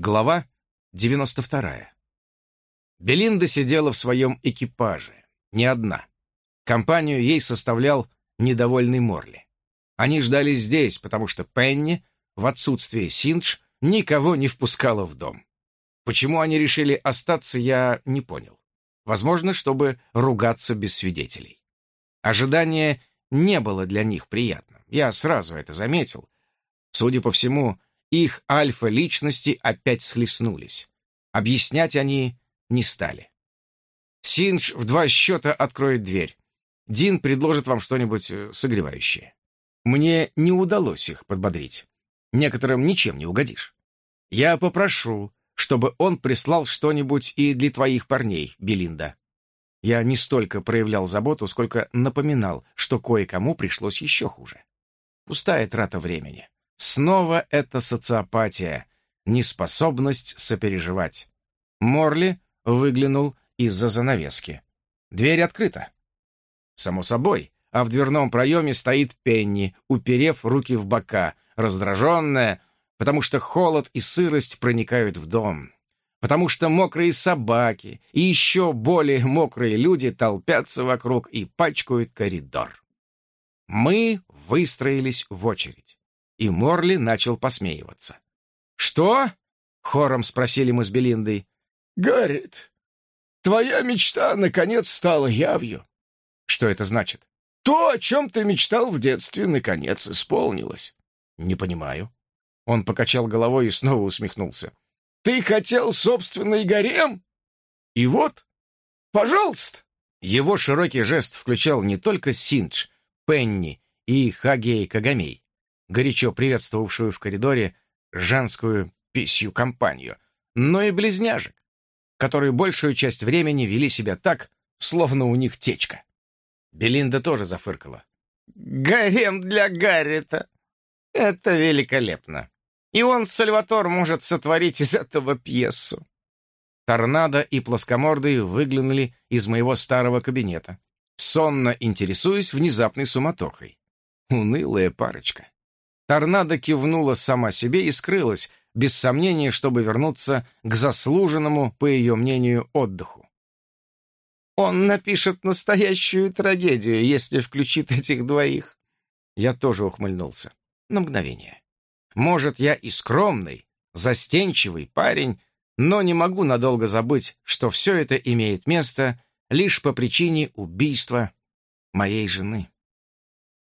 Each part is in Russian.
Глава 92. Белинда сидела в своем экипаже, не одна. Компанию ей составлял недовольный Морли. Они ждали здесь, потому что Пенни, в отсутствие Синдж, никого не впускала в дом. Почему они решили остаться, я не понял. Возможно, чтобы ругаться без свидетелей. Ожидание не было для них приятным. Я сразу это заметил. Судя по всему, их альфа-личности опять схлестнулись. Объяснять они не стали. Синдж в два счета откроет дверь. Дин предложит вам что-нибудь э, согревающее. Мне не удалось их подбодрить. Некоторым ничем не угодишь. Я попрошу, чтобы он прислал что-нибудь и для твоих парней, Белинда. Я не столько проявлял заботу, сколько напоминал, что кое-кому пришлось еще хуже. Пустая трата времени. Снова это социопатия, неспособность сопереживать. Морли выглянул из-за занавески. Дверь открыта. Само собой, а в дверном проеме стоит Пенни, уперев руки в бока, раздраженная, потому что холод и сырость проникают в дом, потому что мокрые собаки и еще более мокрые люди толпятся вокруг и пачкают коридор. Мы выстроились в очередь и Морли начал посмеиваться. «Что?» — хором спросили мы с Белиндой. «Гаррит, твоя мечта, наконец, стала явью». «Что это значит?» «То, о чем ты мечтал в детстве, наконец исполнилось». «Не понимаю». Он покачал головой и снова усмехнулся. «Ты хотел собственный гарем? И вот, пожалуйста!» Его широкий жест включал не только Синдж, Пенни и Хагей Кагамей, горячо приветствовавшую в коридоре женскую писью компанию, но и близняжек, которые большую часть времени вели себя так, словно у них течка. Белинда тоже зафыркала. «Гарем для Гаррита! Это великолепно! И он, Сальватор, может сотворить из этого пьесу!» Торнадо и плоскомордые выглянули из моего старого кабинета, сонно интересуясь внезапной суматохой. Унылая парочка. Торнадо кивнула сама себе и скрылась, без сомнения, чтобы вернуться к заслуженному, по ее мнению, отдыху. «Он напишет настоящую трагедию, если включит этих двоих». Я тоже ухмыльнулся. На мгновение. Может, я и скромный, застенчивый парень, но не могу надолго забыть, что все это имеет место лишь по причине убийства моей жены.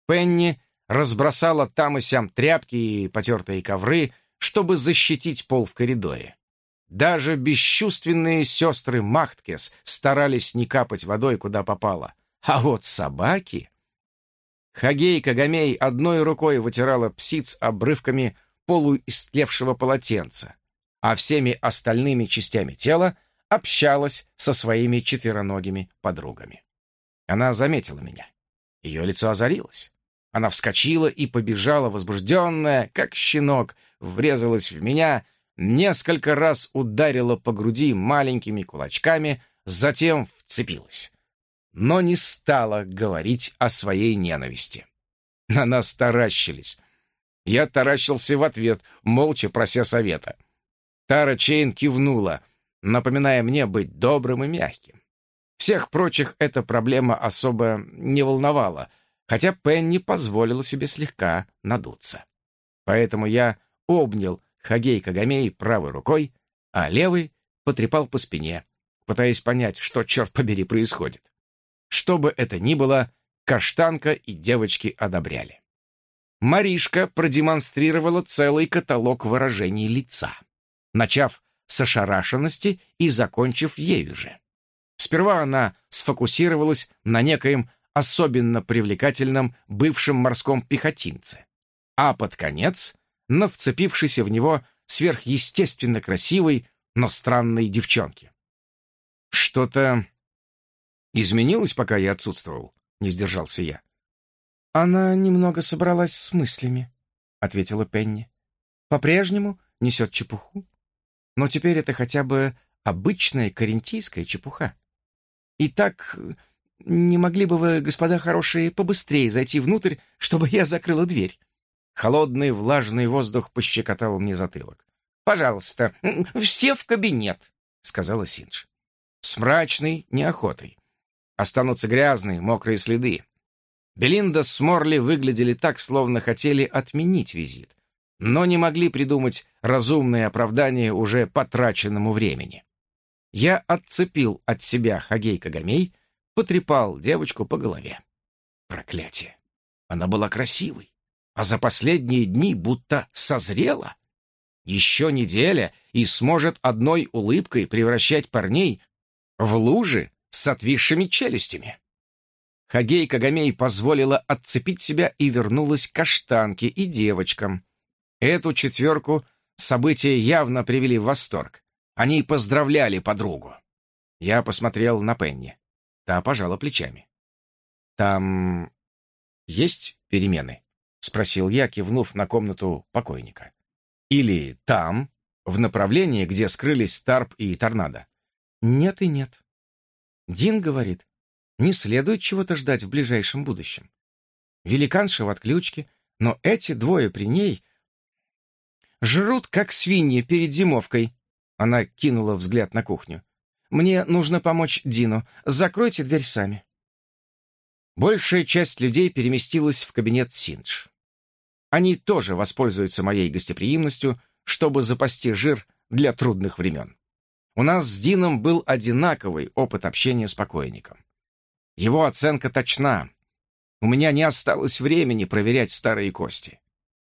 Пенни разбросала там и сям тряпки и потертые ковры, чтобы защитить пол в коридоре. Даже бесчувственные сестры Махткес старались не капать водой, куда попало. А вот собаки... Хагей Кагамей одной рукой вытирала псиц обрывками полуистлевшего полотенца, а всеми остальными частями тела общалась со своими четвероногими подругами. Она заметила меня. Ее лицо озарилось. Она вскочила и побежала, возбужденная, как щенок, врезалась в меня, несколько раз ударила по груди маленькими кулачками, затем вцепилась. Но не стала говорить о своей ненависти. На нас таращились. Я таращился в ответ, молча прося совета. Тара Чейн кивнула, напоминая мне быть добрым и мягким. Всех прочих эта проблема особо не волновала — хотя Пенни позволила себе слегка надуться. Поэтому я обнял Хагей Кагамей правой рукой, а левой потрепал по спине, пытаясь понять, что, черт побери, происходит. Что бы это ни было, каштанка и девочки одобряли. Маришка продемонстрировала целый каталог выражений лица, начав с ошарашенности и закончив ею же. Сперва она сфокусировалась на некоем особенно привлекательном бывшем морском пехотинце, а под конец на вцепившейся в него сверхъестественно красивой, но странной девчонке. Что-то изменилось, пока я отсутствовал, не сдержался я. «Она немного собралась с мыслями», — ответила Пенни. «По-прежнему несет чепуху, но теперь это хотя бы обычная карентийская чепуха. И так «Не могли бы вы, господа хорошие, побыстрее зайти внутрь, чтобы я закрыла дверь?» Холодный влажный воздух пощекотал мне затылок. пожалуйста, все в кабинет», — сказала Синдж. С мрачной неохотой. Останутся грязные, мокрые следы. Белинда с Морли выглядели так, словно хотели отменить визит, но не могли придумать разумное оправдание уже потраченному времени. Я отцепил от себя Хагей Кагамей, потрепал девочку по голове. Проклятие! Она была красивой, а за последние дни будто созрела. Еще неделя и сможет одной улыбкой превращать парней в лужи с отвисшими челюстями. Хагей Кагамей позволила отцепить себя и вернулась к каштанке и девочкам. Эту четверку события явно привели в восторг. Они поздравляли подругу. Я посмотрел на Пенни. Та пожала плечами. «Там есть перемены?» — спросил я, кивнув на комнату покойника. «Или там, в направлении, где скрылись Тарп и Торнадо?» «Нет и нет». Дин говорит, не следует чего-то ждать в ближайшем будущем. Великанша в отключке, но эти двое при ней жрут, как свиньи перед зимовкой. Она кинула взгляд на кухню. «Мне нужно помочь Дину. Закройте дверь сами». Большая часть людей переместилась в кабинет Синдж. Они тоже воспользуются моей гостеприимностью, чтобы запасти жир для трудных времен. У нас с Дином был одинаковый опыт общения с покойником. Его оценка точна. У меня не осталось времени проверять старые кости.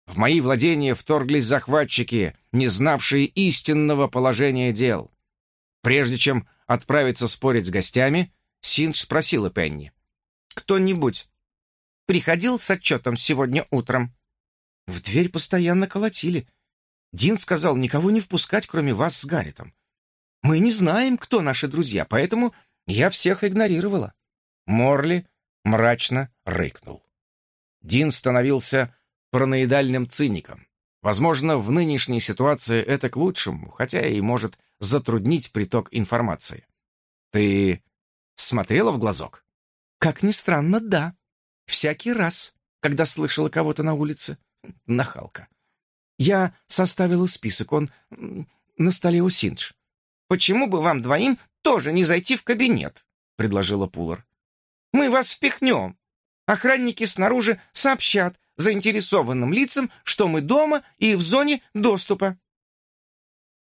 В мои владения вторглись захватчики, не знавшие истинного положения дел. Прежде чем отправиться спорить с гостями, Синдж спросила Пенни. «Кто-нибудь приходил с отчетом сегодня утром?» В дверь постоянно колотили. Дин сказал никого не впускать, кроме вас с Гарритом. Мы не знаем, кто наши друзья, поэтому я всех игнорировала». Морли мрачно рыкнул. Дин становился параноидальным циником. Возможно, в нынешней ситуации это к лучшему, хотя и может затруднить приток информации. Ты смотрела в глазок? Как ни странно, да. Всякий раз, когда слышала кого-то на улице. Нахалка. Я составила список, он на столе у Синдж. «Почему бы вам двоим тоже не зайти в кабинет?» — предложила Пулар. «Мы вас впихнем. Охранники снаружи сообщат заинтересованным лицам, что мы дома и в зоне доступа».